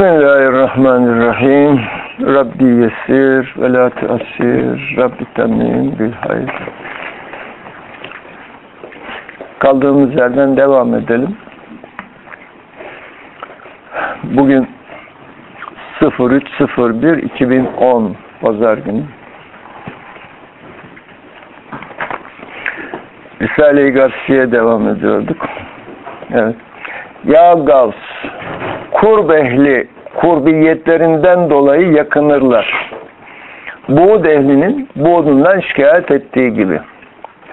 Bismillahirrahmanirrahim. Rabbi yesir ve la tuassir. Rabbi temin bil hayr. Kaldığımız yerden devam edelim. Bugün 03.01.2010 Pazar günü. Risale-i Garsi'ye devam ediyorduk. Evet. Ya Gavs, kurb ehli kurbiyetlerinden dolayı yakınırlar. Buğd ehlinin buğdundan şikayet ettiği gibi.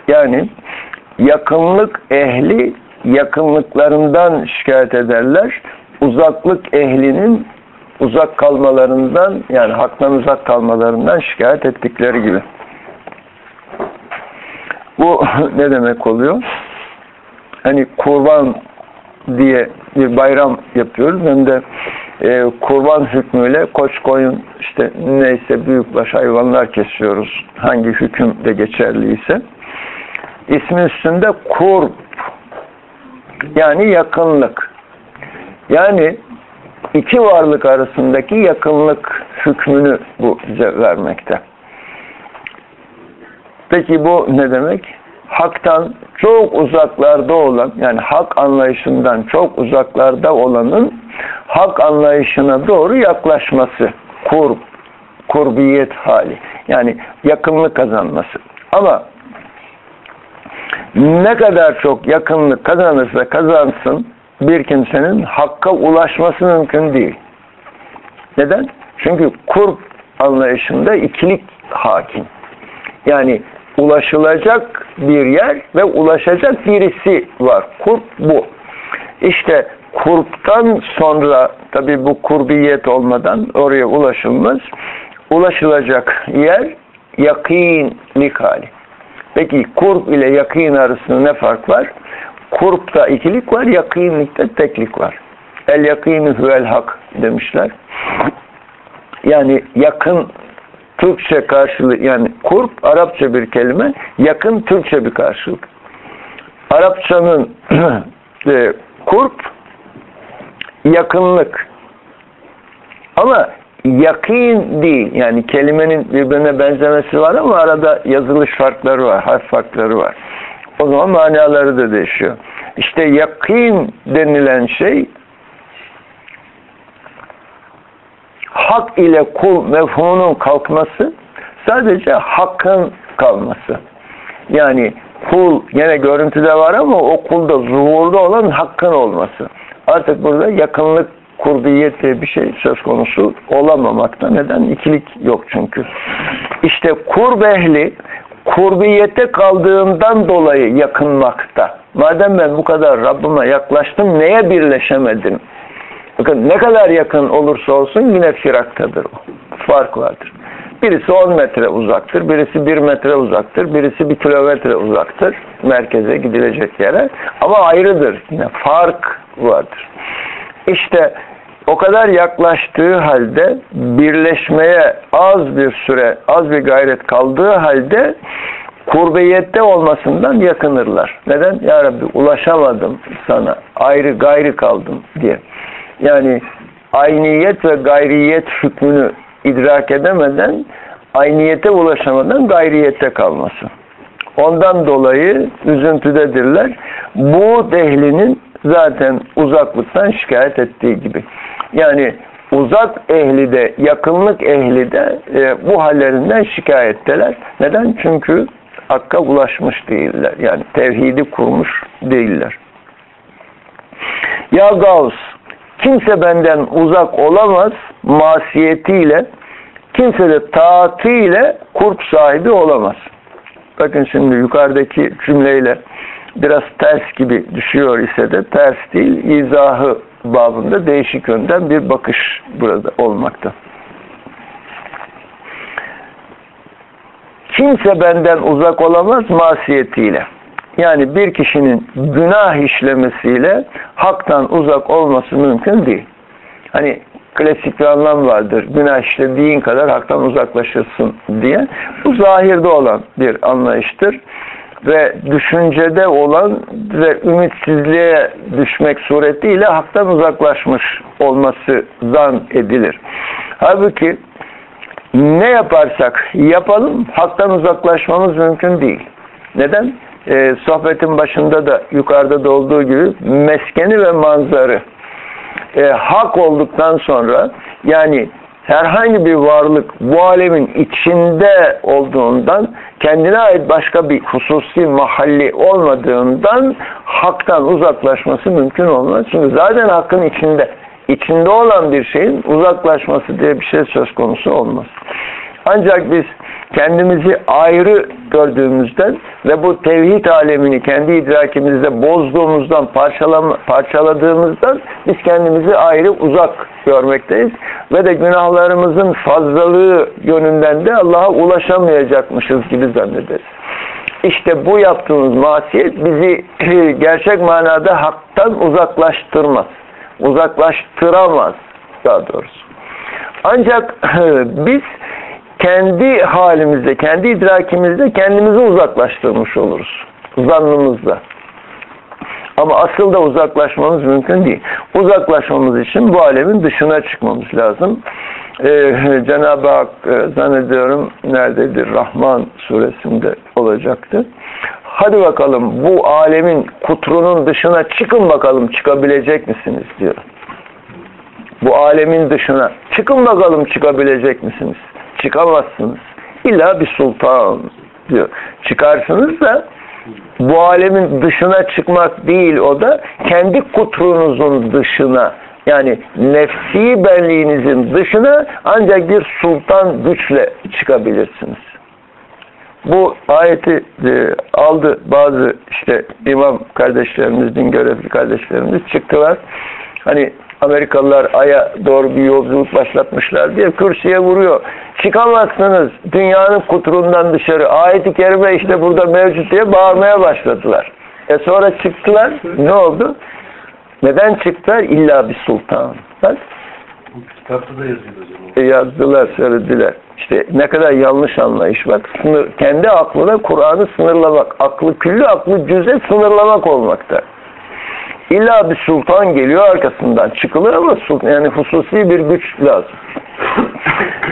Yani yakınlık ehli yakınlıklarından şikayet ederler. Uzaklık ehlinin uzak kalmalarından yani haktan uzak kalmalarından şikayet ettikleri gibi. Bu ne demek oluyor? Hani kurban diye bir bayram yapıyoruz. Hem de e, kurban hükmüyle koç koyun işte neyse büyükbaş hayvanlar kesiyoruz. Hangi hüküm de geçerliyse. İsmi üstünde kurb yani yakınlık. Yani iki varlık arasındaki yakınlık hükmünü bu bize vermekte. Peki bu ne demek? Haktan çok uzaklarda olan yani hak anlayışından çok uzaklarda olanın hak anlayışına doğru yaklaşması. Kurb, kurbiyet hali. Yani yakınlık kazanması. Ama ne kadar çok yakınlık kazanırsa kazansın bir kimsenin hakka ulaşması mümkün değil. Neden? Çünkü kurb anlayışında ikilik hakim. Yani ulaşılacak bir yer ve ulaşacak birisi var. Kurp bu. İşte kurptan sonra tabi bu kurbiyet olmadan oraya ulaşılmaz. Ulaşılacak yer yakinlik hali. Peki kurp ile yakin arasında ne fark var? Kurpta ikilik var, yakinlikte teklik var. El yakini huvel hak demişler. Yani yakın Türkçe karşılığı yani kurp Arapça bir kelime, yakın Türkçe bir karşılık. Arapçanın e, kurp yakınlık. Ama yakin değil. Yani kelimenin birbirine benzemesi var ama arada yazılış farkları var, harf farkları var. O zaman manaları da değişiyor. İşte yakin denilen şey hak ile kul mefhumunun kalkması sadece hakkın kalması. Yani kul yine görüntüde var ama o kulda zuhurda olan hakkın olması. Artık burada yakınlık kurbiyet diye bir şey söz konusu olamamakta. Neden? İkilik yok çünkü. İşte kurb ehli kurbiyette kaldığından dolayı yakınmakta. Madem ben bu kadar Rabbime yaklaştım neye birleşemedim? Bakın ne kadar yakın olursa olsun yine firaktadır o. Fark vardır. Birisi 10 metre uzaktır, birisi 1 metre uzaktır, birisi 1 kilometre uzaktır merkeze gidilecek yere. Ama ayrıdır. Yine fark vardır. İşte o kadar yaklaştığı halde birleşmeye az bir süre, az bir gayret kaldığı halde kurbiyette olmasından yakınırlar. Neden? Ya Rabbi ulaşamadım sana, ayrı gayrı kaldım diye. Yani ayniyet ve gayriyet hükmünü idrak edemeden ayniyete ulaşamadan gayriyette kalması. Ondan dolayı üzüntüdedirler. Bu dehlinin zaten uzaklıktan şikayet ettiği gibi. Yani uzak ehli de yakınlık ehli de e, bu hallerinden şikayetteler. Neden? Çünkü Hakk'a ulaşmış değiller. Yani tevhidi kurmuş değiller. Ya Gavs kimse benden uzak olamaz masiyetiyle kimse de taatiyle kurt sahibi olamaz. Bakın şimdi yukarıdaki cümleyle biraz ters gibi düşüyor ise de ters değil izahı babında değişik yönden bir bakış burada olmakta. Kimse benden uzak olamaz masiyetiyle. Yani bir kişinin günah işlemesiyle haktan uzak olması mümkün değil. Hani klasik bir anlam vardır. Günah işlediğin kadar haktan uzaklaşırsın diye. Bu zahirde olan bir anlayıştır. ve düşüncede olan ve ümitsizliğe düşmek suretiyle haktan uzaklaşmış olması zan edilir. Halbuki ne yaparsak yapalım haktan uzaklaşmamız mümkün değil. Neden? Ee, sohbetin başında da yukarıda da olduğu gibi meskeni ve manzarı e, hak olduktan sonra yani herhangi bir varlık bu alemin içinde olduğundan kendine ait başka bir hususi mahalli olmadığından haktan uzaklaşması mümkün olmaz. Çünkü zaten hakkın içinde. içinde olan bir şeyin uzaklaşması diye bir şey söz konusu olmaz. Ancak biz kendimizi ayrı gördüğümüzden ve bu tevhid alemini kendi idrakimizde bozduğumuzdan, parçaladığımızdan biz kendimizi ayrı uzak görmekteyiz. Ve de günahlarımızın fazlalığı yönünden de Allah'a ulaşamayacakmışız gibi zannederiz. İşte bu yaptığımız masiyet bizi gerçek manada haktan uzaklaştırmaz. Uzaklaştıramaz daha doğrusu. Ancak biz kendi halimizde, kendi idrakimizde kendimizi uzaklaştırmış oluruz. Zannımızda. Ama asıl da uzaklaşmamız mümkün değil. Uzaklaşmamız için bu alemin dışına çıkmamız lazım. Ee, Cenab-ı Hak e, zannediyorum nerededir? Rahman suresinde olacaktı. Hadi bakalım bu alemin kutrunun dışına çıkın bakalım çıkabilecek misiniz diyor. Bu alemin dışına çıkın bakalım çıkabilecek misiniz? Çıkamazsınız. İlla bir sultan diyor. Çıkarsınız da bu alemin dışına çıkmak değil o da kendi kutrunuzun dışına yani nefsi benliğinizin dışına ancak bir sultan güçle çıkabilirsiniz. Bu ayeti e, aldı bazı işte imam kardeşlerimiz, din görevli kardeşlerimiz çıktılar. Hani Amerikalılar Ay'a doğru bir yolculuk başlatmışlar diye kürsüye vuruyor. Çıkamazsınız dünyanın kuturundan dışarı. Ayet-i Kerime işte burada mevcut diye bağırmaya başladılar. E sonra çıktılar. Ne oldu? Neden çıktılar? İlla bir sultan. Bak. Kitapta da yazıyor hocam. E yazdılar, söylediler. İşte ne kadar yanlış anlayış. Bak sınır, kendi aklına Kur'an'ı sınırlamak. Aklı küllü, aklı cüze sınırlamak olmakta. İlla bir sultan geliyor arkasından çıkılır ama sultan, yani hususi bir güç lazım.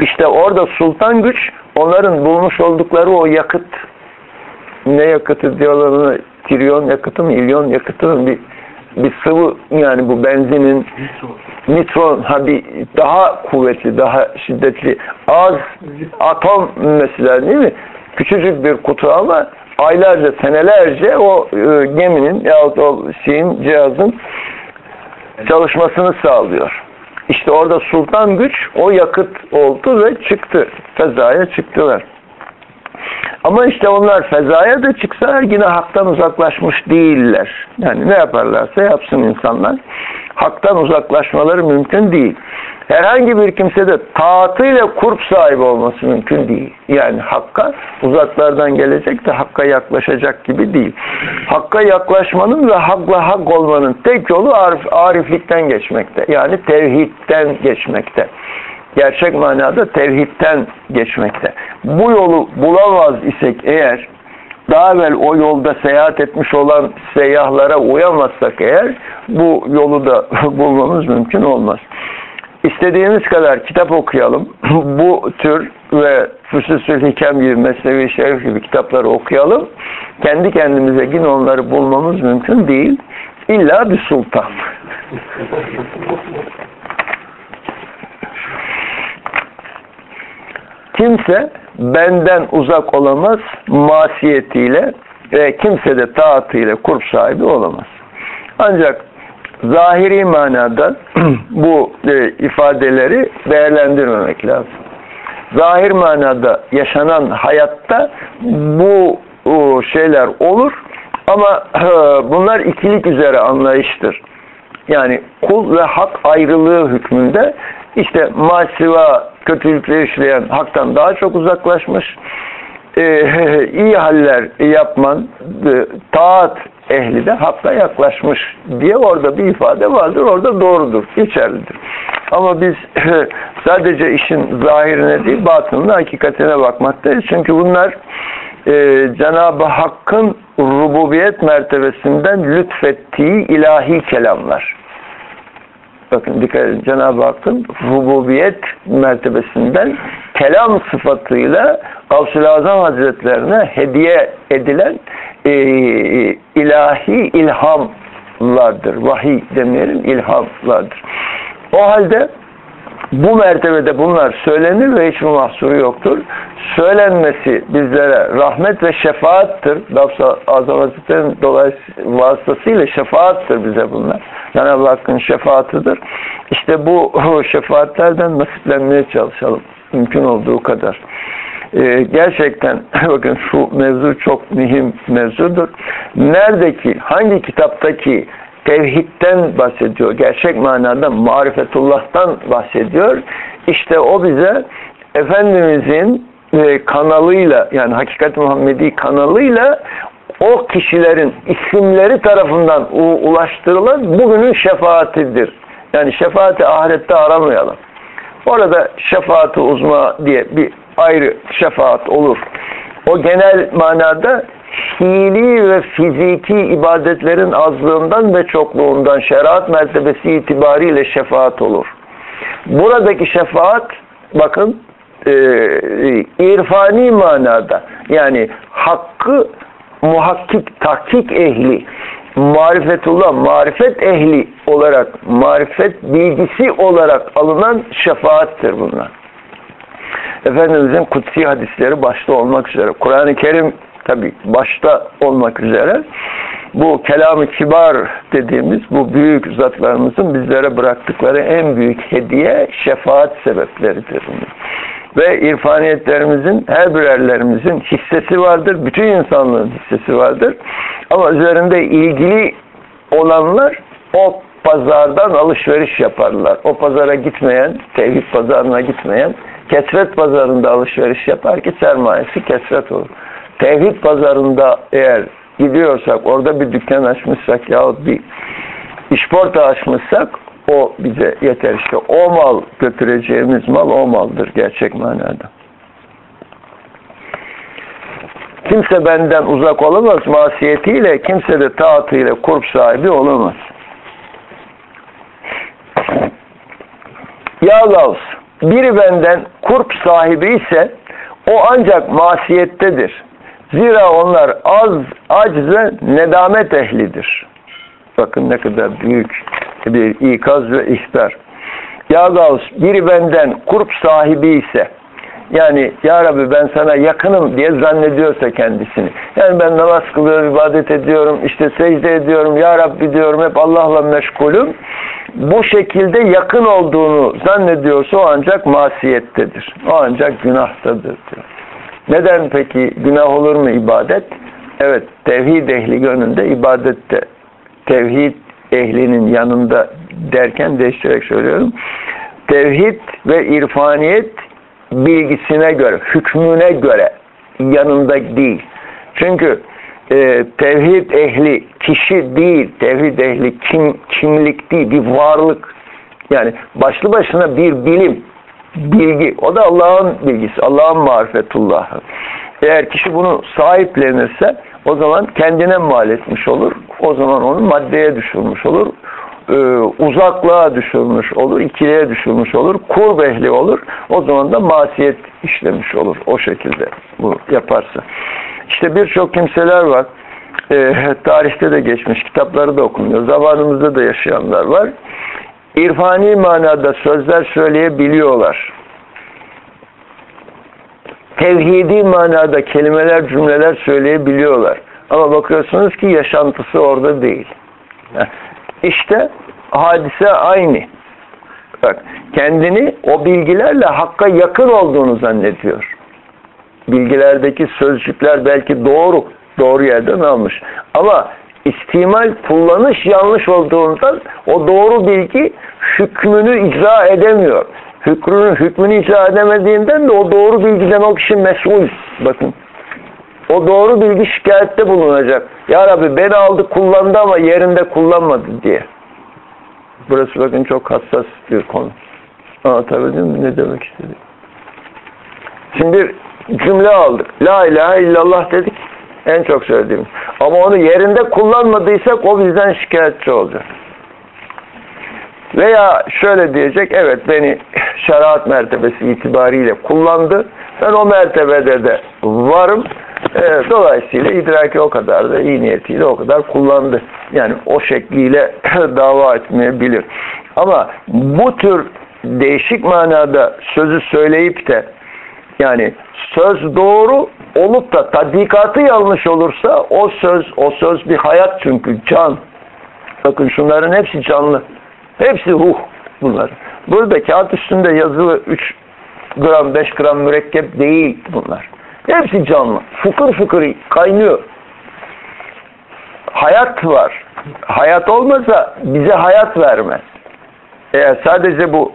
İşte orada sultan güç onların bulmuş oldukları o yakıt ne yakıtı diyorlar ona trilyon yakıtı mı ilyon yakıtı mı bir, bir sıvı yani bu benzinin nitron ha bir daha kuvvetli daha şiddetli az atom mesela değil mi? Küçücük bir kutu ama aylarca, senelerce o e, geminin yahut o şeyin, cihazın çalışmasını sağlıyor. İşte orada sultan güç o yakıt oldu ve çıktı. Fezaya çıktılar. Ama işte onlar fezaya da çıksalar yine haktan uzaklaşmış değiller. Yani ne yaparlarsa yapsın insanlar. Haktan uzaklaşmaları mümkün değil herhangi bir kimsede taatıyla kurp sahibi olması mümkün değil. Yani hakka uzaklardan gelecek de hakka yaklaşacak gibi değil. Hakka yaklaşmanın ve hakla hak olmanın tek yolu arif, ariflikten geçmekte. Yani tevhidden geçmekte. Gerçek manada tevhidden geçmekte. Bu yolu bulamaz isek eğer daha evvel o yolda seyahat etmiş olan seyyahlara uyamazsak eğer bu yolu da bulmamız mümkün olmaz. İstediğimiz kadar kitap okuyalım. Bu tür ve Füsusül Hikem gibi, Mesnevi Şerif gibi kitapları okuyalım. Kendi kendimize yine onları bulmamız mümkün değil. İlla bir sultan. Kimse benden uzak olamaz masiyetiyle ve kimse de taatıyla kurp sahibi olamaz. Ancak zahiri manada bu e, ifadeleri değerlendirmemek lazım. Zahir manada yaşanan hayatta bu şeyler olur ama e, bunlar ikilik üzere anlayıştır. Yani kul ve hak ayrılığı hükmünde işte masiva kötülükleri işleyen haktan daha çok uzaklaşmış, e, iyi haller yapman, e, taat ehli de hakka yaklaşmış diye orada bir ifade vardır. Orada doğrudur, geçerlidir. Ama biz sadece işin zahirine değil, batınına, hakikatine bakmaktayız. Çünkü bunlar e, Cenab-ı Hakk'ın rububiyet mertebesinden lütfettiği ilahi kelamlar. Bakın dikkat edin Cenab-ı Hakk'ın rububiyet mertebesinden kelam sıfatıyla Gavsul Azam Hazretlerine hediye edilen e, ilahi ilhamlardır. Vahiy demeyelim ilhamlardır. O halde bu mertebede bunlar söylenir ve hiçbir mahsuru yoktur. Söylenmesi bizlere rahmet ve şefaattır. Gavs-ı Azam Hazretleri'nin vasıtasıyla şefaattır bize bunlar. Cenab-ı Hakk'ın şefaatıdır. İşte bu şefaatlerden nasiplenmeye çalışalım. Mümkün olduğu kadar. Ee, gerçekten bakın şu mevzu çok mühim mevzudur. Neredeki, hangi kitaptaki tevhidden bahsediyor. Gerçek manada marifetullah'tan bahsediyor. İşte o bize Efendimizin e, kanalıyla yani Hakikat Muhammedi kanalıyla o kişilerin isimleri tarafından ulaştırılan bugünün şefaatidir. Yani şefaati ahirette aramayalım. Orada şefaati uzma diye bir ayrı şefaat olur. O genel manada fiili ve fiziki ibadetlerin azlığından ve çokluğundan şeriat mertebesi itibariyle şefaat olur. Buradaki şefaat bakın e, irfani manada yani hakkı muhakkik, tahkik ehli, marifetullah, marifet ehli olarak, marifet bilgisi olarak alınan şefaattir bunlar. Efendimizin kutsi hadisleri başta olmak üzere, Kur'an-ı Kerim tabi başta olmak üzere bu kelam-ı kibar dediğimiz bu büyük zatlarımızın bizlere bıraktıkları en büyük hediye şefaat sebepleridir. Ve irfaniyetlerimizin her birerlerimizin hissesi vardır. Bütün insanlığın hissesi vardır. Ama üzerinde ilgili olanlar o pazardan alışveriş yaparlar. O pazara gitmeyen, tevhid pazarına gitmeyen, kesret pazarında alışveriş yapar ki sermayesi kesret olur tevhid pazarında eğer gidiyorsak, orada bir dükkan açmışsak yahut bir işporta açmışsak o bize yeter. işte. o mal götüreceğimiz mal o maldır gerçek manada. Kimse benden uzak olamaz masiyetiyle, kimse de taatıyla kurp sahibi olamaz. Ya Gavs, biri benden kurp sahibi ise o ancak masiyettedir. Zira onlar az, aciz ve nedamet ehlidir. Bakın ne kadar büyük bir ikaz ve ihtar. Ya Gavs biri benden kurp sahibi ise yani Ya Rabbi ben sana yakınım diye zannediyorsa kendisini. Yani ben namaz kılıyorum, ibadet ediyorum, işte secde ediyorum, Ya Rabbi diyorum hep Allah'la meşgulüm. Bu şekilde yakın olduğunu zannediyorsa o ancak masiyettedir. O ancak günahtadır diyor. Neden peki günah olur mu ibadet? Evet, tevhid ehli gönlünde ibadette. Tevhid ehlinin yanında derken değiştirerek söylüyorum. Tevhid ve irfaniyet bilgisine göre, hükmüne göre yanında değil. Çünkü e, tevhid ehli kişi değil, tevhid ehli kim, kimlik değil, bir varlık. Yani başlı başına bir bilim, bilgi. O da Allah'ın bilgisi, Allah'ın marifetullahı. Eğer kişi bunu sahiplenirse o zaman kendine mal etmiş olur. O zaman onu maddeye düşürmüş olur. Ee, uzaklığa düşürmüş olur. ikiliye düşürmüş olur. Kurb ehli olur. O zaman da masiyet işlemiş olur. O şekilde bu yaparsa. İşte birçok kimseler var. Ee, tarihte de geçmiş. Kitapları da okunuyor. Zamanımızda da yaşayanlar var irfani manada sözler söyleyebiliyorlar. Tevhidi manada kelimeler, cümleler söyleyebiliyorlar. Ama bakıyorsunuz ki yaşantısı orada değil. İşte hadise aynı. Bak, kendini o bilgilerle Hakk'a yakın olduğunu zannediyor. Bilgilerdeki sözcükler belki doğru, doğru yerden almış. Ama istimal, kullanış yanlış olduğundan o doğru bilgi hükmünü icra edemiyor. Hükmünü, hükmünü icra edemediğinden de o doğru bilgiden o kişi mesul. Bakın. O doğru bilgi şikayette bulunacak. Ya Rabbi beni aldı kullandı ama yerinde kullanmadı diye. Burası bakın çok hassas bir konu. Anlatabildim mi? Ne demek istedim? Şimdi cümle aldık. La ilahe illallah dedik. En çok söylediğimiz. Ama onu yerinde kullanmadıysak o bizden şikayetçi olacak. Veya şöyle diyecek, evet beni şeriat mertebesi itibariyle kullandı. Ben o mertebede de varım. E, dolayısıyla idraki o kadar da iyi niyetiyle o kadar kullandı. Yani o şekliyle dava etmeyebilir. Ama bu tür değişik manada sözü söyleyip de yani söz doğru olup da tadikatı yanlış olursa o söz o söz bir hayat çünkü can. Bakın şunların hepsi canlı. Hepsi ruh bunlar. Burada kağıt üstünde yazılı 3 gram 5 gram mürekkep değil bunlar. Hepsi canlı. Fıkır fıkır kaynıyor. Hayat var. Hayat olmasa bize hayat vermez. Eğer sadece bu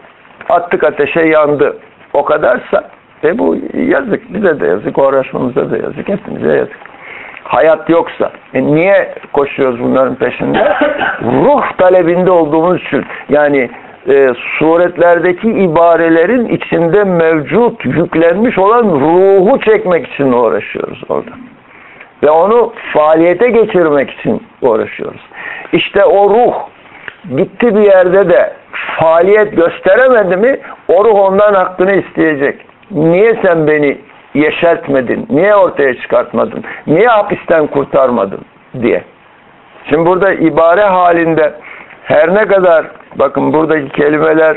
attık ateşe yandı o kadarsa e bu yazık. Bize de yazık. Uğraşmamıza da yazık. Hepimize yazık. Hayat yoksa. E niye koşuyoruz bunların peşinde? Ruh talebinde olduğumuz için. Yani e, suretlerdeki ibarelerin içinde mevcut, yüklenmiş olan ruhu çekmek için uğraşıyoruz orada. Ve onu faaliyete geçirmek için uğraşıyoruz. İşte o ruh gitti bir yerde de faaliyet gösteremedi mi o ruh ondan hakkını isteyecek. Niye sen beni yeşertmedin? Niye ortaya çıkartmadın? Niye hapisten kurtarmadın? diye. Şimdi burada ibare halinde her ne kadar bakın buradaki kelimeler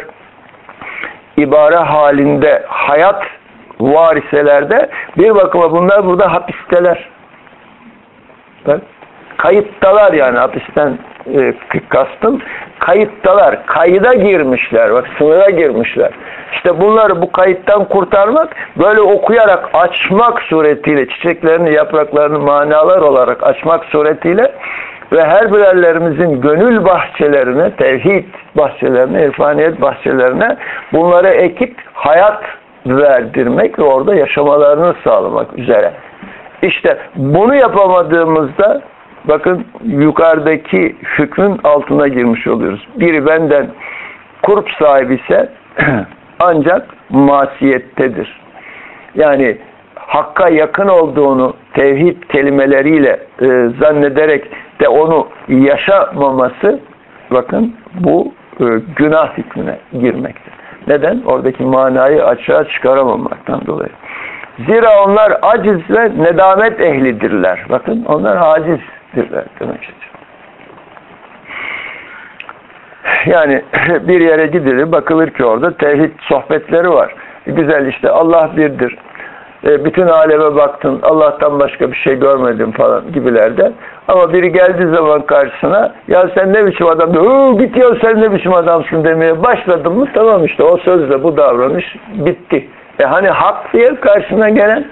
ibare halinde hayat var iselerde bir bakıma bunlar burada hapisteler. Kayıttalar yani hapisten e, kastım kayıttalar. Kayıda girmişler. Bak sınıra girmişler. İşte bunları bu kayıttan kurtarmak böyle okuyarak açmak suretiyle çiçeklerini yapraklarını manalar olarak açmak suretiyle ve her birerlerimizin gönül bahçelerine, tevhid bahçelerine, irfaniyet bahçelerine bunları ekip hayat verdirmek ve orada yaşamalarını sağlamak üzere. İşte bunu yapamadığımızda bakın yukarıdaki hükmün altına girmiş oluyoruz. Biri benden kurp sahibi ise ancak masiyettedir. Yani hakka yakın olduğunu tevhid kelimeleriyle e, zannederek de onu yaşamaması bakın bu e, günah hükmüne girmektir. Neden? Oradaki manayı açığa çıkaramamaktan dolayı. Zira onlar aciz ve nedamet ehlidirler. Bakın onlar acizdirler demek istiyor. Yani bir yere gidilir, bakılır ki orada tevhid sohbetleri var. Güzel işte Allah birdir. E, bütün aleme baktın, Allah'tan başka bir şey görmedin falan gibilerde. Ama biri geldiği zaman karşısına ya sen ne biçim adam git ya sen ne biçim adamsın demeye başladın mı tamam işte o sözle bu davranış bitti. E hani hak diye karşına gelen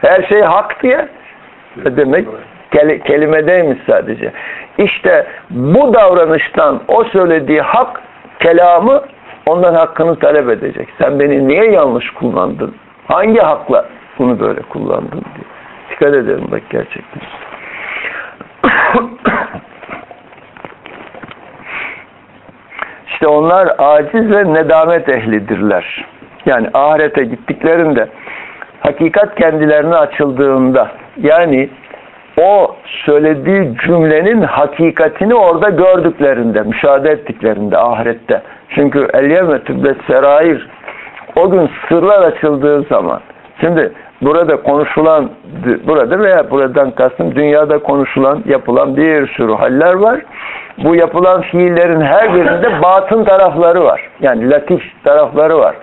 her şey hak diye e demek kel kelimedeymiş sadece. İşte bu davranıştan o söylediği hak kelamı ondan hakkını talep edecek. Sen beni niye yanlış kullandın? Hangi hakla bunu böyle kullandın diye. Dikkat edelim bak gerçekten. İşte onlar aciz ve nedamet ehlidirler. Yani ahirete gittiklerinde hakikat kendilerine açıldığında yani o söylediği cümlenin hakikatini orada gördüklerinde, müşahede ettiklerinde ahirette. Çünkü el-yevme tübbet serair o gün sırlar açıldığı zaman şimdi burada konuşulan burada veya buradan kastım dünyada konuşulan yapılan bir sürü haller var. Bu yapılan fiillerin her birinde batın tarafları var. Yani latif tarafları var.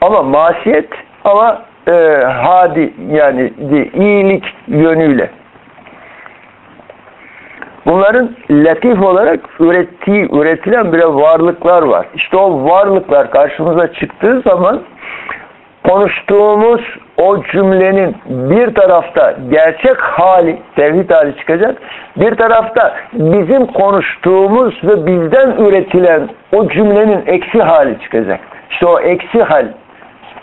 Ama masiyet ama e, hadi yani iyilik yönüyle Bunların latif olarak ürettiği, üretilen bile varlıklar var. İşte o varlıklar karşımıza çıktığı zaman konuştuğumuz o cümlenin bir tarafta gerçek hali, tevhid hali çıkacak. Bir tarafta bizim konuştuğumuz ve bizden üretilen o cümlenin eksi hali çıkacak. İşte o eksi hal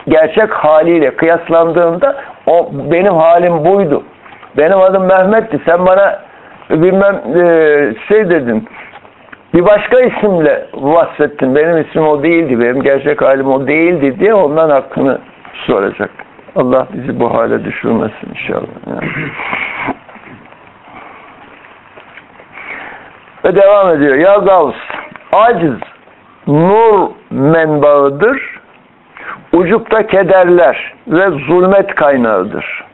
gerçek haliyle kıyaslandığında o benim halim buydu. Benim adım Mehmet'ti. Sen bana bilmem e, şey dedin bir başka isimle vasfettin. Benim ismim o değildi. Benim gerçek halim o değildi diye ondan hakkını soracak. Allah bizi bu hale düşürmesin inşallah. Yani. Ve devam ediyor. Ya Gavs, aciz, nur menbaıdır, ucupta kederler ve zulmet kaynağıdır.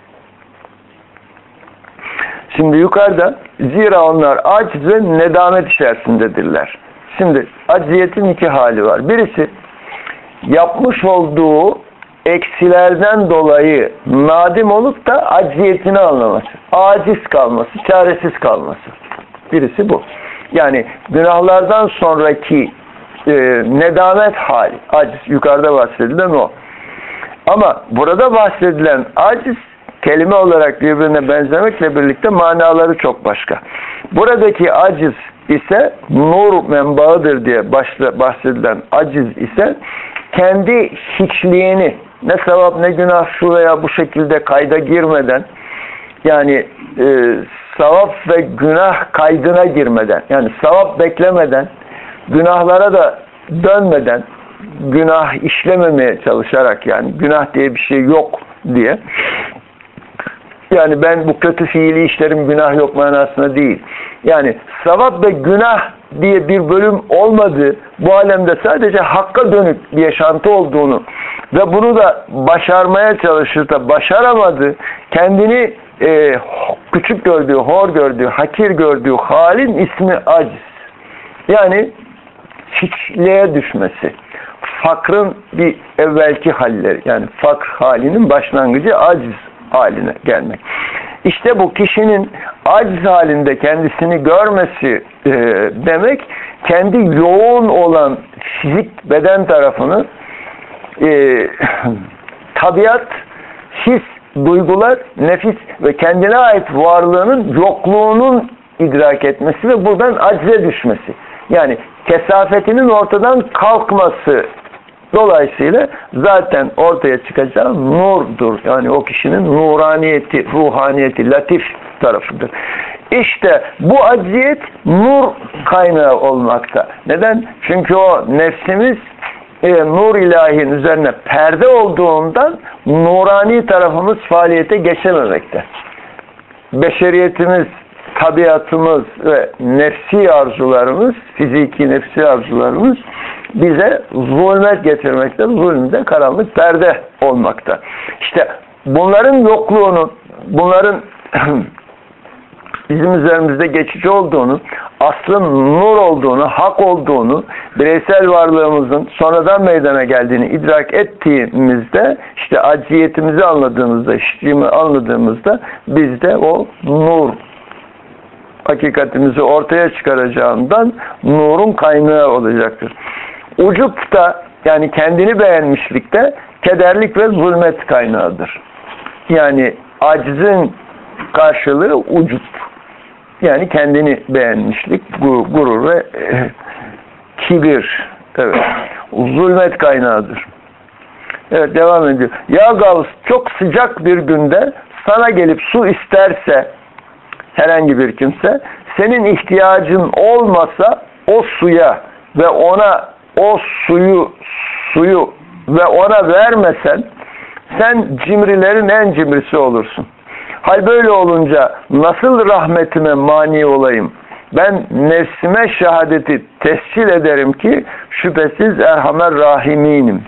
Şimdi yukarıda zira onlar aciz ve nedamet içerisindedirler. Şimdi acziyetin iki hali var. Birisi yapmış olduğu eksilerden dolayı nadim olup da acziyetini anlaması. Aciz kalması, çaresiz kalması. Birisi bu. Yani günahlardan sonraki e, nedamet hali. Aciz. Yukarıda bahsedilen o. Ama burada bahsedilen aciz kelime olarak birbirine benzemekle birlikte manaları çok başka. Buradaki aciz ise nur menbaıdır diye bahsedilen aciz ise kendi hiçliğini ne sevap ne günah şu veya bu şekilde kayda girmeden yani e, sevap ve günah kaydına girmeden yani sevap beklemeden günahlara da dönmeden günah işlememeye çalışarak yani günah diye bir şey yok diye yani ben bu kötü fiili işlerim günah yok manasına değil. Yani sevap ve günah diye bir bölüm olmadığı bu alemde sadece hakka dönük bir yaşantı olduğunu ve bunu da başarmaya çalışır da başaramadı kendini e, küçük gördüğü, hor gördüğü, hakir gördüğü halin ismi aciz. Yani hiçliğe düşmesi. Fakrın bir evvelki halleri yani fakr halinin başlangıcı aciz haline gelmek. İşte bu kişinin aciz halinde kendisini görmesi e, demek kendi yoğun olan fizik beden tarafını e, tabiat, his, duygular, nefis ve kendine ait varlığının yokluğunun idrak etmesi ve buradan acize düşmesi. Yani kesafetinin ortadan kalkması Dolayısıyla zaten ortaya çıkacağı nurdur. Yani o kişinin nuraniyeti, ruhaniyeti, latif tarafıdır. İşte bu aciyet nur kaynağı olmakta. Neden? Çünkü o nefsimiz e, nur ilahin üzerine perde olduğundan nurani tarafımız faaliyete geçememekte. Beşeriyetimiz, tabiatımız ve nefsi arzularımız, fiziki nefsi arzularımız bize zulmet getirmekte, zulümde karanlık perde olmakta. İşte bunların yokluğunu, bunların bizim üzerimizde geçici olduğunu, aslın nur olduğunu, hak olduğunu, bireysel varlığımızın sonradan meydana geldiğini idrak ettiğimizde, işte aciyetimizi anladığımızda, işliğimi anladığımızda bizde o nur hakikatimizi ortaya çıkaracağından nurun kaynağı olacaktır. Ucup da yani kendini beğenmişlikte kederlik ve zulmet kaynağıdır. Yani acizin karşılığı ucup. Yani kendini beğenmişlik, gurur ve e, kibir. Evet. Zulmet kaynağıdır. Evet devam ediyor. Ya Gavs çok sıcak bir günde sana gelip su isterse herhangi bir kimse senin ihtiyacın olmasa o suya ve ona o suyu suyu ve ona vermesen sen cimrilerin en cimrisi olursun. Hal böyle olunca nasıl rahmetime mani olayım? Ben nefsime şehadeti tescil ederim ki şüphesiz Erhamer Rahiminim.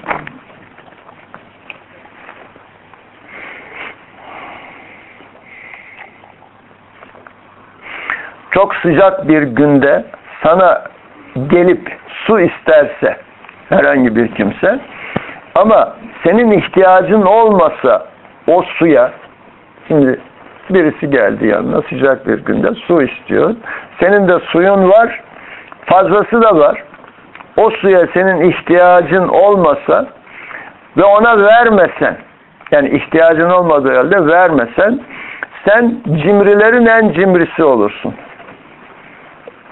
Çok sıcak bir günde sana gelip su isterse herhangi bir kimse ama senin ihtiyacın olmasa o suya şimdi birisi geldi yanına sıcak bir günde su istiyor. Senin de suyun var fazlası da var. O suya senin ihtiyacın olmasa ve ona vermesen yani ihtiyacın olmadığı halde vermesen sen cimrilerin en cimrisi olursun.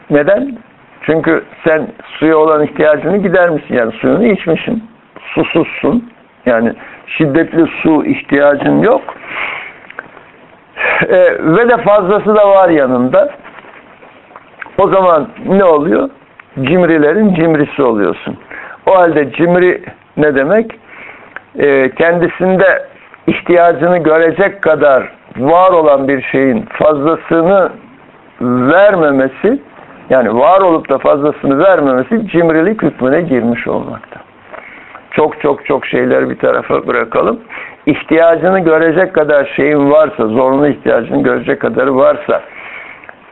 Neden? Çünkü sen suya olan ihtiyacını gidermişsin. Yani suyunu içmişsin. Susuzsun. Yani şiddetli su ihtiyacın yok. E, ve de fazlası da var yanında. O zaman ne oluyor? Cimrilerin cimrisi oluyorsun. O halde cimri ne demek? E, kendisinde ihtiyacını görecek kadar var olan bir şeyin fazlasını vermemesi yani var olup da fazlasını vermemesi cimrilik hükmüne girmiş olmakta. Çok çok çok şeyler bir tarafa bırakalım. İhtiyacını görecek kadar şeyin varsa, zorunlu ihtiyacını görecek kadarı varsa,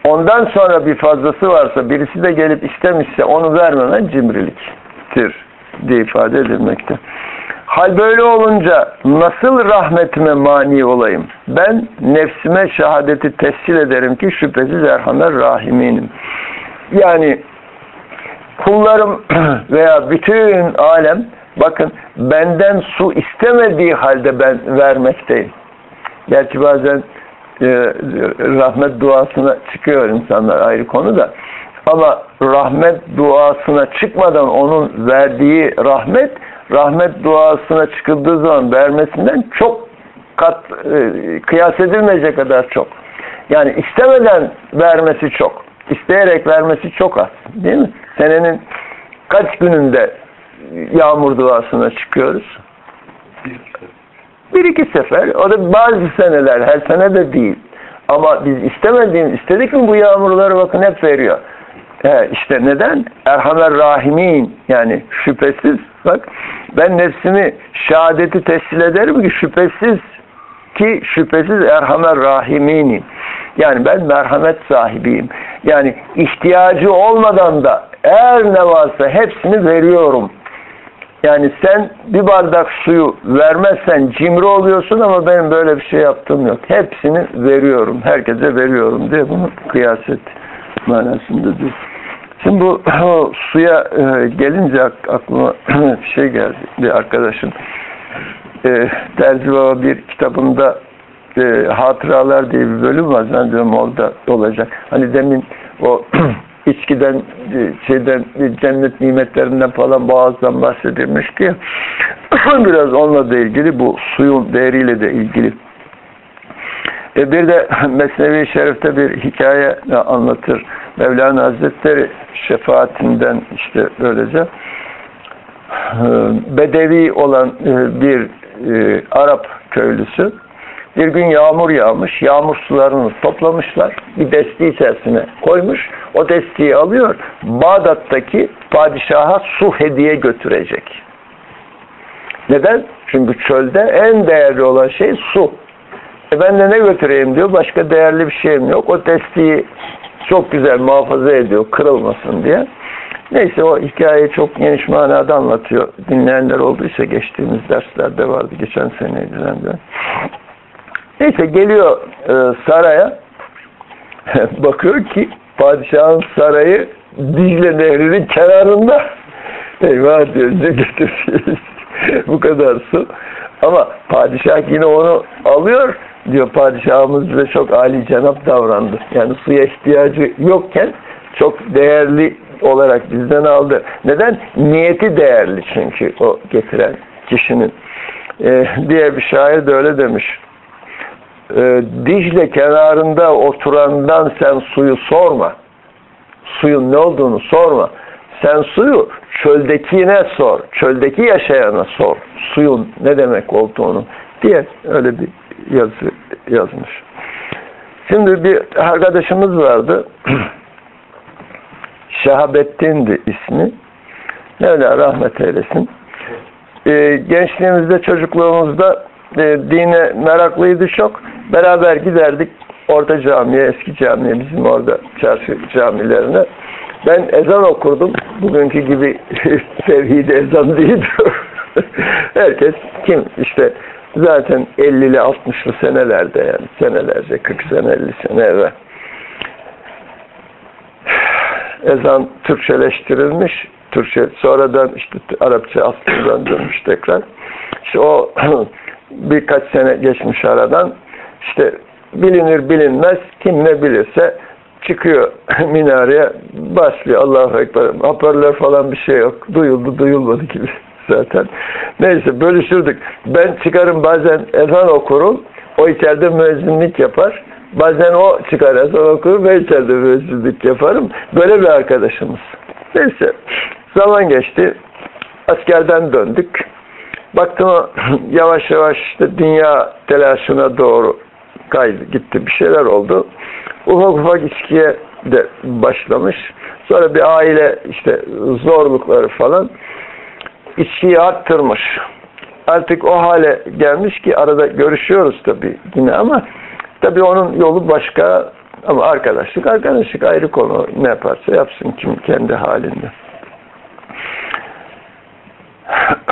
ondan sonra bir fazlası varsa, birisi de gelip istemişse onu vermemen cimriliktir diye ifade edilmekte. Hal böyle olunca nasıl rahmetime mani olayım? Ben nefsime şehadeti tescil ederim ki şüphesiz Erhamer Rahiminim. Yani kullarım veya bütün alem bakın benden su istemediği halde ben vermekteyim. Gerçi bazen e, rahmet duasına çıkıyor insanlar ayrı konu da. Ama rahmet duasına çıkmadan onun verdiği rahmet rahmet duasına çıkıldığı zaman vermesinden çok kat e, kıyas edilmeyecek kadar çok. Yani istemeden vermesi çok. İsteyerek vermesi çok az. Değil mi? Senenin kaç gününde yağmur duasına çıkıyoruz? Bir iki sefer. O da bazı seneler. Her sene de değil. Ama biz istemediğimiz, istedik mi bu yağmurları bakın hep veriyor. He, işte neden? Erhamer Rahimin yani şüphesiz bak ben nefsimi şehadeti tescil ederim ki şüphesiz ki şüphesiz Erhamer Rahiminim. Yani ben merhamet sahibiyim. Yani ihtiyacı olmadan da eğer ne varsa hepsini veriyorum. Yani sen bir bardak suyu vermezsen cimri oluyorsun ama benim böyle bir şey yaptığım yok. Hepsini veriyorum. Herkese veriyorum diye bunu kıyaset manasında diyor. Şimdi bu suya e, gelince aklıma bir şey geldi. Bir arkadaşım e, Terzi Baba bir kitabında e, hatıralar diye bir bölüm var. Ben diyorum orada olacak. Hani demin o içkiden şeyden cennet nimetlerinden falan boğazdan bahsedilmişti biraz onunla da ilgili bu suyun değeriyle de ilgili e bir de Mesnevi Şerif'te bir hikaye anlatır. Mevlana Hazretleri şefaatinden işte böylece e, bedevi olan e, bir e, Arap köylüsü bir gün yağmur yağmış, yağmur sularını toplamışlar, bir desti içerisine koymuş, o destiyi alıyor, Bağdat'taki padişaha su hediye götürecek. Neden? Çünkü çölde en değerli olan şey su. E ben de ne götüreyim diyor. Başka değerli bir şeyim yok. O testiyi çok güzel muhafaza ediyor. Kırılmasın diye. Neyse o hikayeyi çok geniş manada anlatıyor. Dinleyenler olduysa geçtiğimiz derslerde vardı. Geçen seneydi. Neyse geliyor e, saraya. Bakıyor ki padişahın sarayı Dicle Nehri'nin kenarında. Eyvah diyor ne getireceğiz. Bu kadar su. Ama padişah yine onu alıyor diyor padişahımız bize çok âli cenap davrandı. Yani suya ihtiyacı yokken çok değerli olarak bizden aldı. Neden? Niyeti değerli çünkü o getiren kişinin. Ee, diğer bir şair de öyle demiş. Ee, Dicle kenarında oturandan sen suyu sorma. Suyun ne olduğunu sorma. Sen suyu çöldekine sor. Çöldeki yaşayana sor. Suyun ne demek olduğunu diye öyle bir yazı yazmış. Şimdi bir arkadaşımız vardı. Şehabettin'di ismi. Mevla rahmet eylesin. Ee, gençliğimizde, çocukluğumuzda e, dine meraklıydı çok. Beraber giderdik Orta Camiye, eski camiye, bizim orada çarşı camilerine. Ben ezan okurdum. Bugünkü gibi tevhid ezan değildi. Herkes kim işte zaten 50'li 60'lı senelerde yani senelerce 40 sene 50 sene evvel ezan Türkçeleştirilmiş Türkçe sonradan işte Arapça aslından dönmüş tekrar işte o birkaç sene geçmiş aradan işte bilinir bilinmez kim ne bilirse çıkıyor minareye başlıyor Allahu Ekber hoparlör falan bir şey yok duyuldu duyulmadı gibi zaten. Neyse bölüşürdük. Ben çıkarım bazen ezan okurum. O içeride müezzinlik yapar. Bazen o çıkar ezan okur. Ben içeride müezzinlik yaparım. Böyle bir arkadaşımız. Neyse. Zaman geçti. Askerden döndük. Baktım yavaş yavaş işte dünya telaşına doğru kaydı gitti bir şeyler oldu. Ufak ufak içkiye de başlamış. Sonra bir aile işte zorlukları falan içkiyi arttırmış. Artık o hale gelmiş ki arada görüşüyoruz tabii yine ama tabii onun yolu başka ama arkadaşlık arkadaşlık ayrı konu. Ne yaparsa yapsın kim kendi halinde.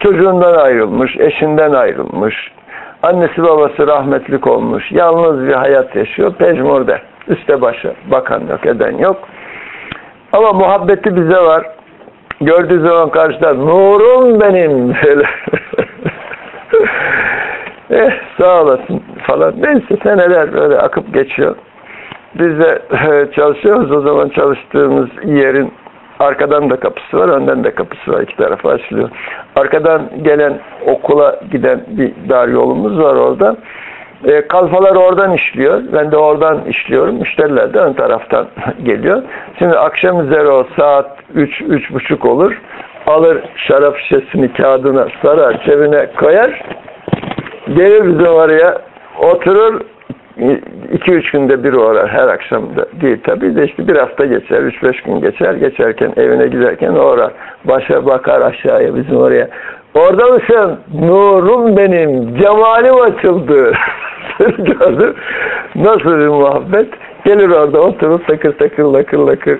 Çocuğundan ayrılmış, eşinden ayrılmış, annesi babası rahmetlik olmuş, yalnız bir hayat yaşıyor, pejmurde. Üste başı bakan yok, eden yok. Ama muhabbeti bize var. Gördüğü zaman karşıda nurum benim eh sağ olasın falan. Neyse seneler böyle akıp geçiyor. Biz de eh, çalışıyoruz. O zaman çalıştığımız yerin arkadan da kapısı var, önden de kapısı var. İki tarafı açılıyor. Arkadan gelen okula giden bir dar yolumuz var orada. E, kalfalar oradan işliyor. Ben de oradan işliyorum. Müşteriler de ön taraftan geliyor. Şimdi akşam üzeri o saat 3-3.30 olur. Alır şarap şişesini kağıdına sarar, cebine koyar. Gelir bizim oraya oturur. 2-3 günde bir uğrar her akşam da değil tabii de işte bir hafta geçer, 3-5 gün geçer. Geçerken evine giderken uğrar. Başa bakar aşağıya bizim oraya. Orada mısın? Nurum benim. Cemalim açıldı. Gördüm. Nasıl bir muhabbet? Gelir orada oturup takır takır lakır lakır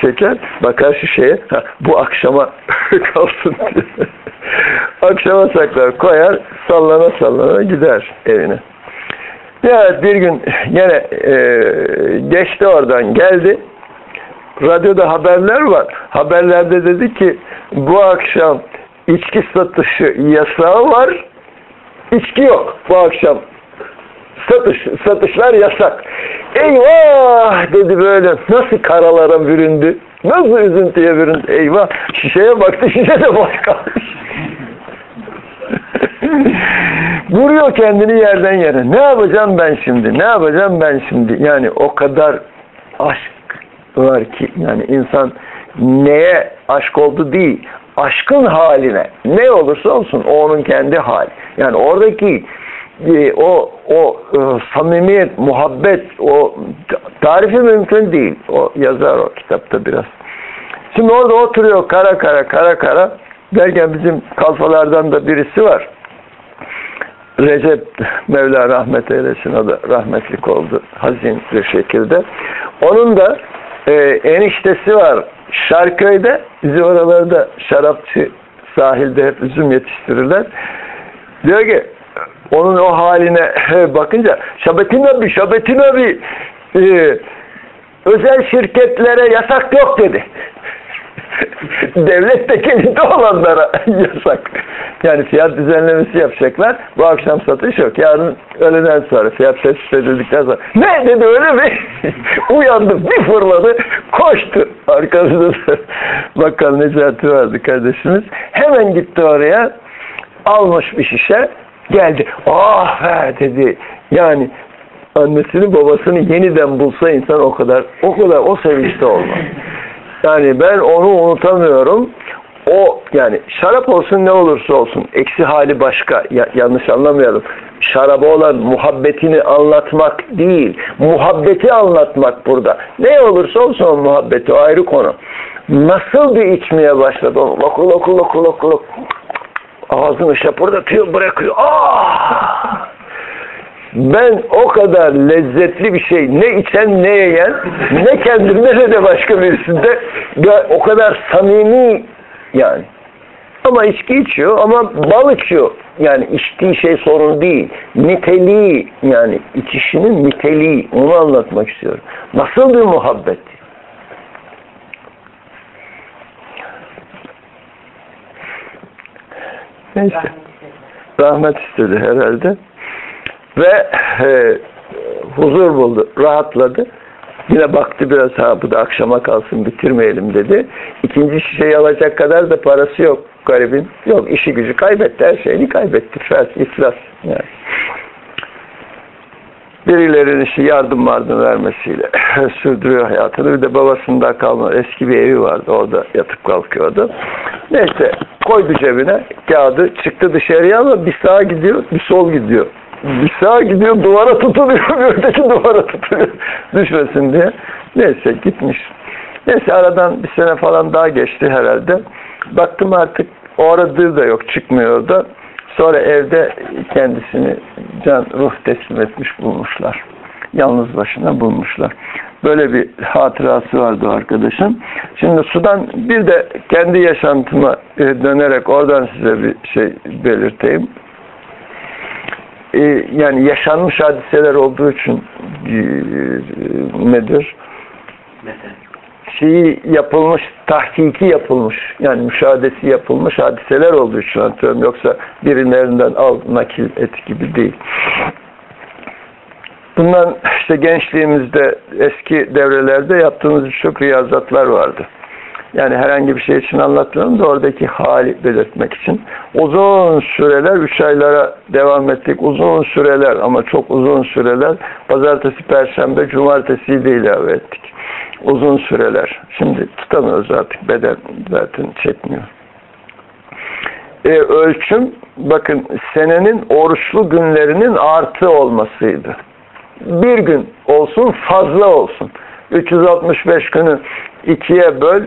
çeker. Bakar şişeye. Ha, bu akşama kalsın diye. akşama saklar koyar. Sallana sallana gider evine. Ya bir gün yine e, geçti oradan geldi. Radyoda haberler var. Haberlerde dedi ki bu akşam içki satışı yasağı var. İçki yok bu akşam. Satış, satışlar yasak. Eyvah dedi böyle. Nasıl karalara büründü. Nasıl üzüntüye büründü. Eyvah. Şişeye baktı şişe de boş kalmış. Vuruyor kendini yerden yere. Ne yapacağım ben şimdi? Ne yapacağım ben şimdi? Yani o kadar aşk var ki yani insan neye aşk oldu değil aşkın haline ne olursa olsun o onun kendi hali. Yani oradaki e, o o e, samimiyet, muhabbet o tarifi mümkün değil. O yazar o kitapta biraz. Şimdi orada oturuyor kara kara kara kara derken bizim kalfalardan da birisi var. Recep Mevla rahmet eylesin o da rahmetlik oldu hazin bir şekilde. Onun da e, eniştesi var Şarköy'de bizi oralarda şarapçı sahilde hep üzüm yetiştirirler. Diyor ki onun o haline bakınca Şabetin abi, Şabetin abi e, özel şirketlere yasak yok dedi. Devlet tekelinde olanlara yasak. Yani fiyat düzenlemesi yapacaklar. Bu akşam satış yok. Yarın öğleden sonra fiyat tespit edildikten sonra. Ne dedi öyle mi? Uyandı bir fırladı koştu. Arkasında da bakkal Necati vardı kardeşimiz. Hemen gitti oraya almış bir şişe geldi. Ah be dedi. Yani annesini babasını yeniden bulsa insan o kadar o kadar o sevinçte olmaz. Yani ben onu unutamıyorum. O yani şarap olsun ne olursa olsun eksi hali başka ya, yanlış anlamayalım. Şaraba olan muhabbetini anlatmak değil. Muhabbeti anlatmak burada. Ne olursa olsun o muhabbeti o ayrı konu. Nasıl bir içmeye başladı onu. Lokul lokul lokul lokul. Ağzını şapırdatıyor bırakıyor. Ah! Ben o kadar lezzetli bir şey ne içen ne yiyen ne kendimde ne de başka birisinde o kadar samimi yani. Ama içki içiyor ama bal içiyor. Yani içtiği şey sorun değil. Niteliği yani içişinin niteliği onu anlatmak istiyorum. Nasıl bir muhabbet? Neyse. Rahmet istedi herhalde ve e, huzur buldu, rahatladı. Yine baktı biraz ha bu da akşama kalsın bitirmeyelim dedi. İkinci şişeyi alacak kadar da parası yok garibin. Yok işi gücü kaybetti her şeyini kaybetti. Fers, iflas. Yani. Birilerinin işi yardım vardım vermesiyle sürdürüyor hayatını. Bir de babasında kalma eski bir evi vardı. Orada yatıp kalkıyordu. Neyse Koydu cebine kağıdı çıktı dışarıya ama bir sağa gidiyor bir sol gidiyor. Bir sağa gidiyor duvara tutuluyor bir öteki duvara tutuluyor düşmesin diye. Neyse gitmiş. Neyse aradan bir sene falan daha geçti herhalde. Baktım artık o aradığı da yok çıkmıyor da. Sonra evde kendisini can ruh teslim etmiş bulmuşlar. Yalnız başına bulmuşlar. Böyle bir hatırası vardı o arkadaşın. Şimdi sudan bir de kendi yaşantıma e, dönerek oradan size bir şey belirteyim. E, yani yaşanmış hadiseler olduğu için e, nedir? şeyi yapılmış, tahkiki yapılmış, yani müşahedesi yapılmış hadiseler olduğu için anlatıyorum. Yoksa birilerinden al, nakil et gibi değil. Bundan işte gençliğimizde, eski devrelerde yaptığımız birçok riyazatlar vardı. Yani herhangi bir şey için anlatmıyorum da oradaki hali belirtmek için. Uzun süreler, üç aylara devam ettik. Uzun süreler ama çok uzun süreler. Pazartesi, Perşembe, Cumartesi'yi de ilave ettik. Uzun süreler. Şimdi tutamıyoruz artık. Beden zaten çekmiyor. Ee, ölçüm, bakın senenin oruçlu günlerinin artı olmasıydı. Bir gün olsun, fazla olsun. 365 günü ikiye böl,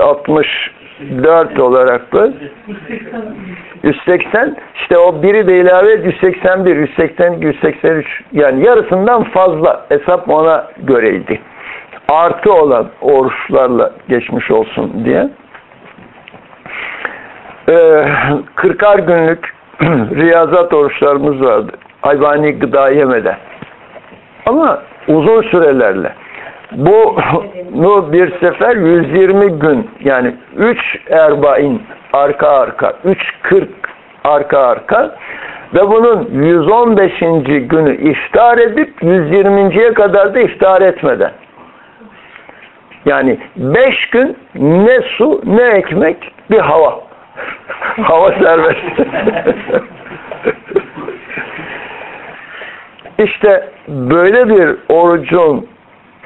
64 olarak böl. 180 işte o biri de ilave et 181 182 183 yani yarısından fazla hesap ona göreydi. Artı olan oruçlarla geçmiş olsun diye. Ee, 40'ar günlük riyazat oruçlarımız vardı. Hayvani gıda yemeden. Ama uzun sürelerle. Bu bu bir sefer 120 gün yani 3 erbain arka arka 3.40 arka arka ve bunun 115. günü iftar edip 120.ye kadar da iftar etmeden. Yani 5 gün ne su ne ekmek bir hava. hava serbest. İşte böyle bir orucun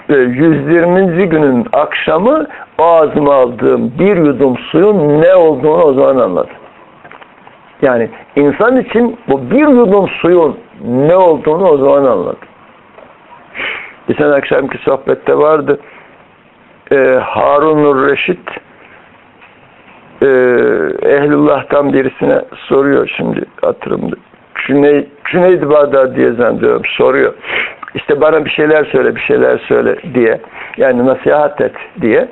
120. günün akşamı ağzıma aldığım bir yudum suyun ne olduğunu o zaman anladım. Yani insan için bu bir yudum suyun ne olduğunu o zaman anladım. Geçen akşamki sohbette vardı. Ee, Harunur Reşit e, Ehlullah'tan birisine soruyor şimdi hatırımda. Cüney, Cüneyd Bağdadi'ye zannediyorum soruyor. İşte bana bir şeyler söyle, bir şeyler söyle diye. Yani nasihat et diye.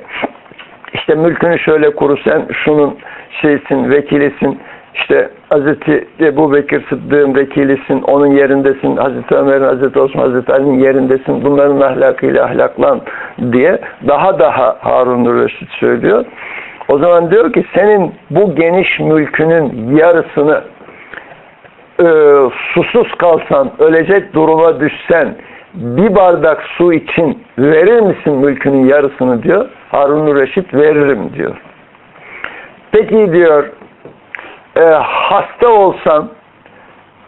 İşte mülkünü şöyle kuru sen şunun şeysin, vekilisin. İşte Hazreti Ebu Bekir Sıddık'ın vekilisin, onun yerindesin, Hazreti Ömer'in, Hazreti Osman, Hazreti Ali'nin yerindesin, bunların ahlakıyla ahlaklan diye daha daha Harun Reşit söylüyor. O zaman diyor ki senin bu geniş mülkünün yarısını e, susuz kalsan, ölecek duruma düşsen bir bardak su için verir misin mülkünün yarısını diyor. Harun Reşit veririm diyor. Peki diyor e, hasta olsan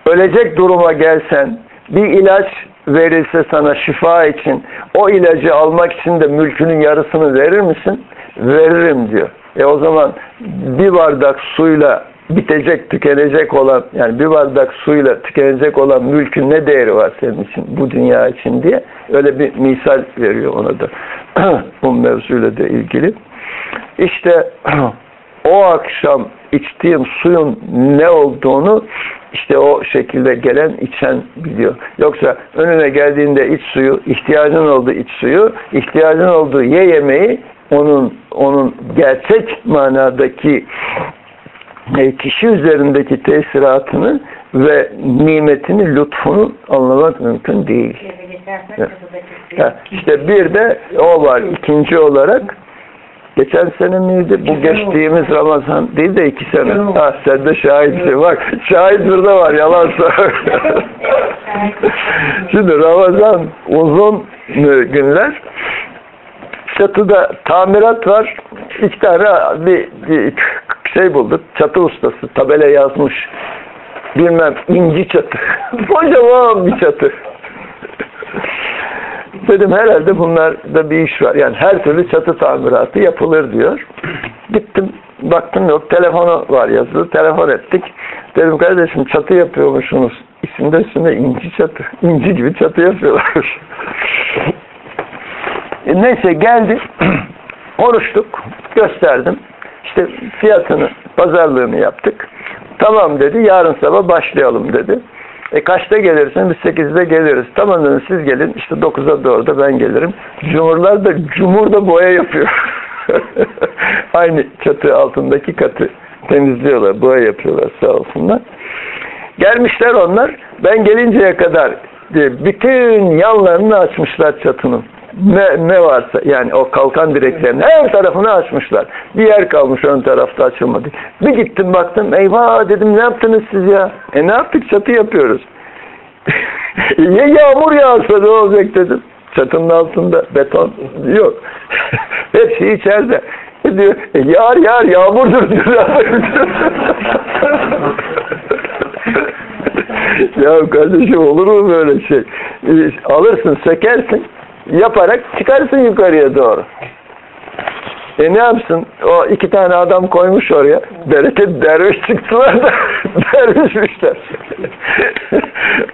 ölecek duruma gelsen bir ilaç verilse sana şifa için o ilacı almak için de mülkünün yarısını verir misin? Veririm diyor. E o zaman bir bardak suyla bitecek, tükenecek olan yani bir bardak suyla tükenecek olan mülkün ne değeri var senin için bu dünya için diye öyle bir misal veriyor ona da bu mevzuyla da ilgili. İşte o akşam içtiğim suyun ne olduğunu işte o şekilde gelen içen biliyor. Yoksa önüne geldiğinde iç suyu, ihtiyacın olduğu iç suyu, ihtiyacın olduğu ye yemeği onun onun gerçek manadaki kişi üzerindeki tesiratını ve nimetini, lütfunu anlamak mümkün değil. Evet. İşte bir de o var. İkinci olarak geçen sene miydi? Bu geçtiğimiz Ramazan değil de iki sene. Ha, sen de şahitsin. Bak şahit burada var. Yalan söylüyor. Şimdi Ramazan uzun günler çatıda tamirat var. İki tane bir, bir şey bulduk. Çatı ustası tabela yazmış. Bilmem inci çatı. Kocaman bir çatı. Dedim herhalde bunlarda bir iş var. Yani her türlü çatı tamiratı yapılır diyor. Gittim baktım yok telefonu var yazılı. Telefon ettik. Dedim kardeşim çatı yapıyormuşsunuz. İsimde üstünde inci çatı. İnci gibi çatı yapıyorlarmış. E, neyse geldi. Konuştuk. Gösterdim. İşte fiyatını, pazarlığını yaptık. Tamam dedi. Yarın sabah başlayalım dedi. E kaçta gelirsin? Biz 8'de geliriz. Tamam dedim siz gelin. İşte 9'a doğru da ben gelirim. Cumhurlar da Cumhur boya yapıyor. Aynı çatı altındaki katı temizliyorlar. Boya yapıyorlar sağ olsunlar. Gelmişler onlar. Ben gelinceye kadar bütün yanlarını açmışlar çatının. Ne, ne varsa yani o kalkan direklerini her tarafını açmışlar. Bir yer kalmış ön tarafta açılmadı. Bir gittim baktım eyvah dedim ne yaptınız siz ya? E ne yaptık çatı yapıyoruz. ya yağmur yağsa ne olacak dedim. Çatının altında beton yok. Hepsi içeride. E diyor, e yağar yağar yağmurdur diyor. ya kardeşim olur mu böyle şey? E, alırsın, sökersin, yaparak çıkarsın yukarıya doğru. E ne yapsın? O iki tane adam koymuş oraya. Bereket derviş çıktılar da dervişmişler.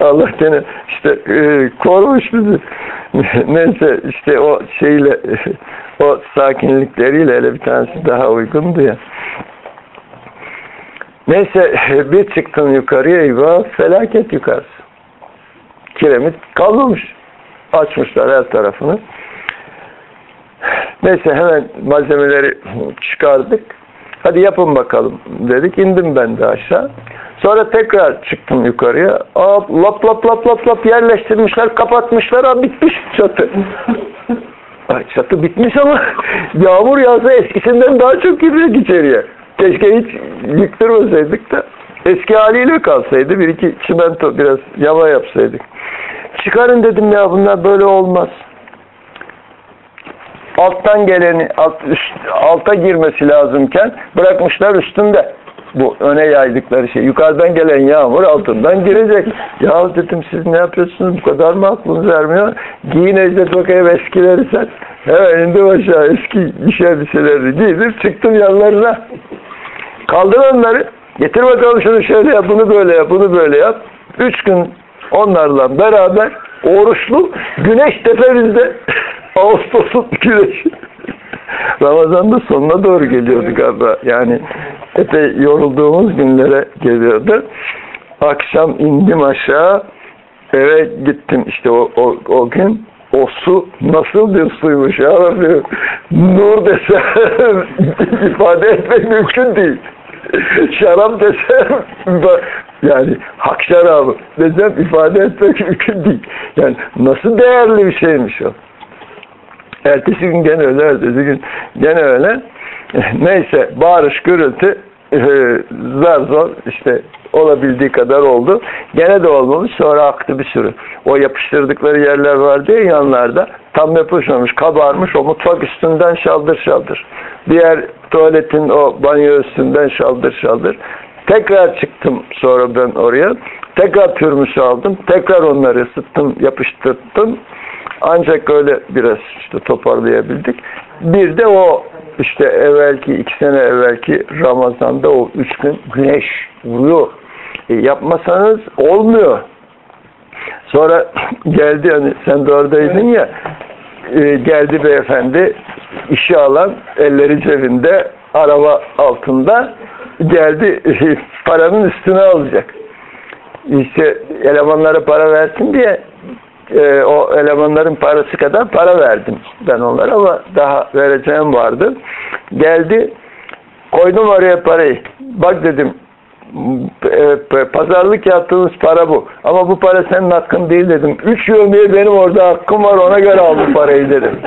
Allah gene işte e, korumuş bizi. Neyse işte o şeyle o sakinlikleriyle hele bir tanesi daha uygundu ya. Neyse bir çıktım yukarıya eyvah felaket yukarısı. Kiremit kalmamış. Açmışlar her tarafını. Neyse hemen malzemeleri çıkardık. Hadi yapın bakalım dedik. İndim ben de aşağı. Sonra tekrar çıktım yukarıya. Aa, lap lap lap lap lap yerleştirmişler, kapatmışlar. Aa, bitmiş çatı. Ay, çatı bitmiş ama yağmur yağsa eskisinden daha çok girecek içeriye. Keşke hiç yıktırmasaydık da eski haliyle kalsaydı. Bir iki çimento biraz yama yapsaydık. Çıkarın dedim ya bunlar böyle olmaz. Alttan geleni alt, üst, alta girmesi lazımken bırakmışlar üstünde. Bu öne yaydıkları şey. Yukarıdan gelen yağmur altından girecek. Ya dedim siz ne yapıyorsunuz? Bu kadar mı aklınız vermiyor? Giyin Ecdet bakayım eskileri sen. Hemen indim aşağı eski iş elbiselerini giydim çıktım yanlarına. Kaldır onları. Getir bakalım şunu şöyle yap, bunu böyle yap, bunu böyle yap. Üç gün onlarla beraber oruçlu güneş tepemizde Ağustos'un güneşi. Ramazan'da sonuna doğru geliyordu galiba. Yani epey yorulduğumuz günlere geliyordu. Akşam indim aşağı eve gittim işte o, o, o gün o su nasıl bir suymuş ya Rabbi. Nur desem ifade etmek mümkün değil. Şarap desem yani hak şarabı desem ifade etmek mümkün değil. Yani nasıl değerli bir şeymiş o. Ertesi gün gene öyle, ertesi gün gene öyle. Neyse bağırış gürültü e, zar zor işte olabildiği kadar oldu. Gene de olmamış sonra aktı bir sürü. O yapıştırdıkları yerler vardı ya yanlarda tam yapışmamış kabarmış o mutfak üstünden şaldır şaldır. Diğer tuvaletin o banyo üstünden şaldır şaldır. Tekrar çıktım sonra ben oraya. Tekrar pürmüsü aldım. Tekrar onları ısıttım, yapıştırdım. Ancak öyle biraz işte toparlayabildik. Bir de o işte evvelki iki sene evvelki Ramazan'da o üç gün güneş vuruyor. E, yapmasanız olmuyor. Sonra geldi hani sen de oradaydın ya e, geldi beyefendi işi alan elleri cebinde araba altında geldi paranın üstüne alacak. İşte elemanlara para versin diye e, o elemanların parası kadar para verdim ben onlara ama daha vereceğim vardı. Geldi koydum oraya parayı. Bak dedim e, pazarlık yaptığınız para bu. Ama bu para senin hakkın değil dedim. Üç yövmeye benim orada hakkım var ona göre al bu parayı dedim.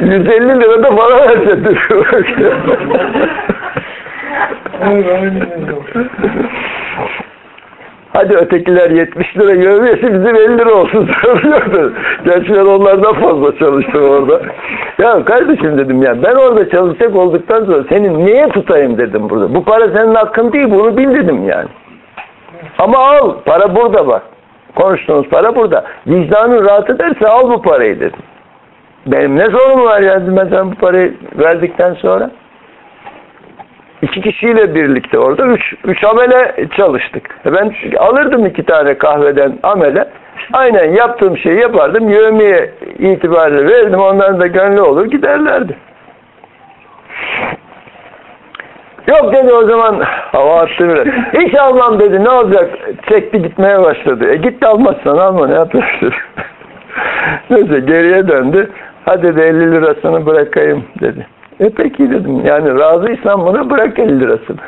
150 lira da para verse Hadi ötekiler 70 lira yövmiyesi bizim 50 lira olsun söylüyordu. Gerçi ben onlardan fazla çalıştım orada. Ya kardeşim dedim ya ben orada çalışacak olduktan sonra seni niye tutayım dedim burada. Bu para senin hakkın değil bunu bil dedim yani. Ama al para burada bak. Konuştuğunuz para burada. Vicdanın rahat ederse al bu parayı dedim. benim ne sorunum var yani mesela bu parayı verdikten sonra? İki kişiyle birlikte orada üç, üç amele çalıştık. E Ben alırdım iki tane kahveden amele. Aynen yaptığım şeyi yapardım. Yövmeye itibariyle verirdim. Onların da gönlü olur giderlerdi. Yok dedi o zaman hava attı biraz. Hiç almam dedi ne olacak? Çekti gitmeye başladı. E git de almazsan alma ne yapıyorsun? Neyse geriye döndü. Hadi dedi 50 lirasını bırakayım dedi. E peki dedim. Yani razıysan buna bırak 50 lirasını.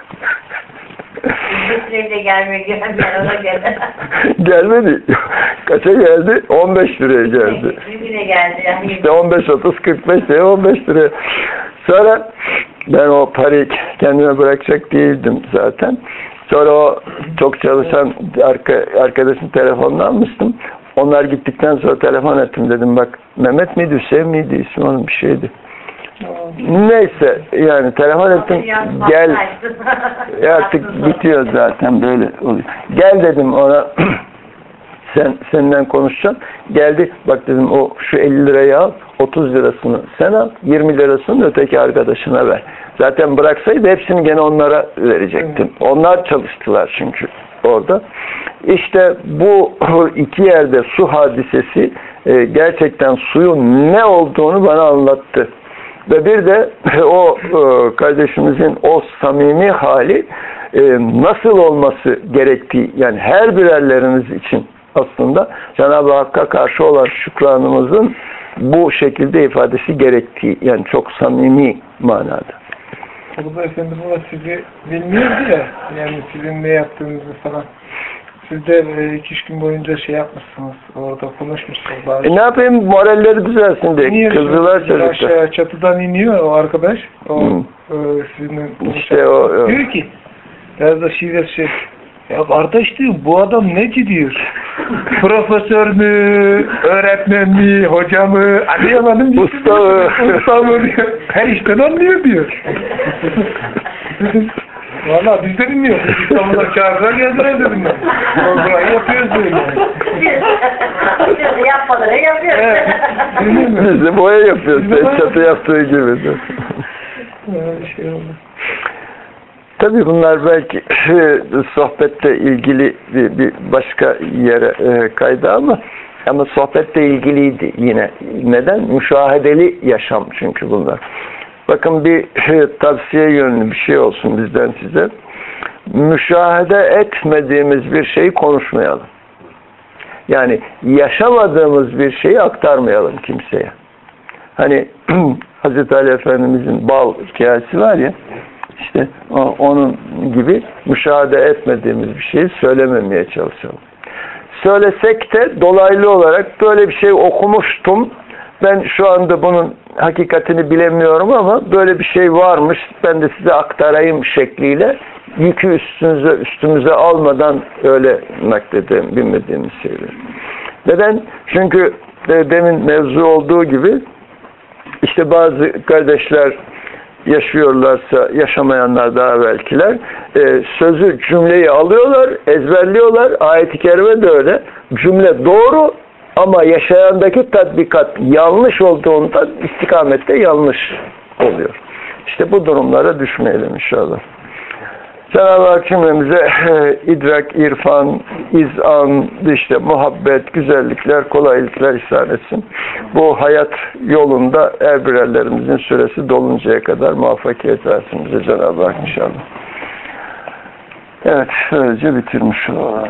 Göre. Gelmedi. Kaça geldi? 15 liraya geldi. Geldi yani. İşte 15, 30, 45 liraya 15 liraya. Sonra ben o parayı kendime bırakacak değildim zaten. Sonra o çok çalışan arka, arkadaşın telefonunu almıştım. Onlar gittikten sonra telefon ettim dedim bak Mehmet miydi Hüseyin miydi ismi onun bir şeydi. Neyse yani telefon ettim gel artık bitiyor zaten böyle oluyor. Gel dedim ona sen senden konuşacağım. Geldi bak dedim o şu 50 lirayı al 30 lirasını sen al 20 lirasını öteki arkadaşına ver. Zaten bıraksaydı hepsini gene onlara verecektim. Onlar çalıştılar çünkü orada. İşte bu iki yerde su hadisesi e, gerçekten suyun ne olduğunu bana anlattı. Ve bir de o e, kardeşimizin o samimi hali e, nasıl olması gerektiği yani her birerleriniz için aslında Cenab-ı Hakk'a karşı olan şükranımızın bu şekilde ifadesi gerektiği yani çok samimi manada. Burada efendim ama sizi bilmiyordu ya. Yani sizin ne yaptığınızı falan. Siz de e, iki üç gün boyunca şey yapmışsınız. Orada konuşmuşsunuz. Bazı E ne yapayım moralleri düzelsin diye İniyor kızdılar çocuklar. Aşağı çatıdan iniyor o arkadaş. O e, sizinle İşte o, o. Diyor ki biraz da şive şey. Ya kardeş diyor bu adam neci diyor. Profesör mü, öğretmen mi, hoca mı, anlayamadım. Usta mı? Usta mı diyor. Her işten anlıyor diyor. Valla biz de bilmiyoruz. İstanbul'a çağırdılar geldiler dedim ben. Burayı yapıyoruz böyle. Biz yapmaları yapıyoruz. Evet. Biz de boya yapıyoruz. Biz de boya Çatı yaptığı gibi. Şey oldu. Tabii bunlar belki sohbette ilgili bir, bir başka yere e, kaydı ama ama sohbette ilgiliydi yine. Neden? Müşahedeli yaşam çünkü bunlar. Bakın bir tavsiye yönlü bir şey olsun bizden size. Müşahede etmediğimiz bir şeyi konuşmayalım. Yani yaşamadığımız bir şeyi aktarmayalım kimseye. Hani Hazreti Ali Efendimizin bal hikayesi var ya işte onun gibi müşahede etmediğimiz bir şeyi söylememeye çalışalım. Söylesek de dolaylı olarak böyle bir şey okumuştum. Ben şu anda bunun hakikatini bilemiyorum ama böyle bir şey varmış. Ben de size aktarayım şekliyle yükü üstünüze üstümüze almadan öyle nakledelim bilmediğimiz şeyleri. Neden? Çünkü e, demin mevzu olduğu gibi işte bazı kardeşler yaşıyorlarsa yaşamayanlar daha belkiler e, sözü cümleyi alıyorlar ezberliyorlar ayet-i kerime de öyle cümle doğru ama yaşayandaki tatbikat yanlış olduğunda istikamette yanlış oluyor. İşte bu durumlara düşmeyelim inşallah. Cenab-ı Hak cümlemize e, idrak, irfan, izan, işte muhabbet, güzellikler, kolaylıklar ihsan etsin. Bu hayat yolunda her birerlerimizin süresi doluncaya kadar muvaffakiyet versin bize Cenab-ı Hak inşallah. Evet, böylece bitirmiş olalım.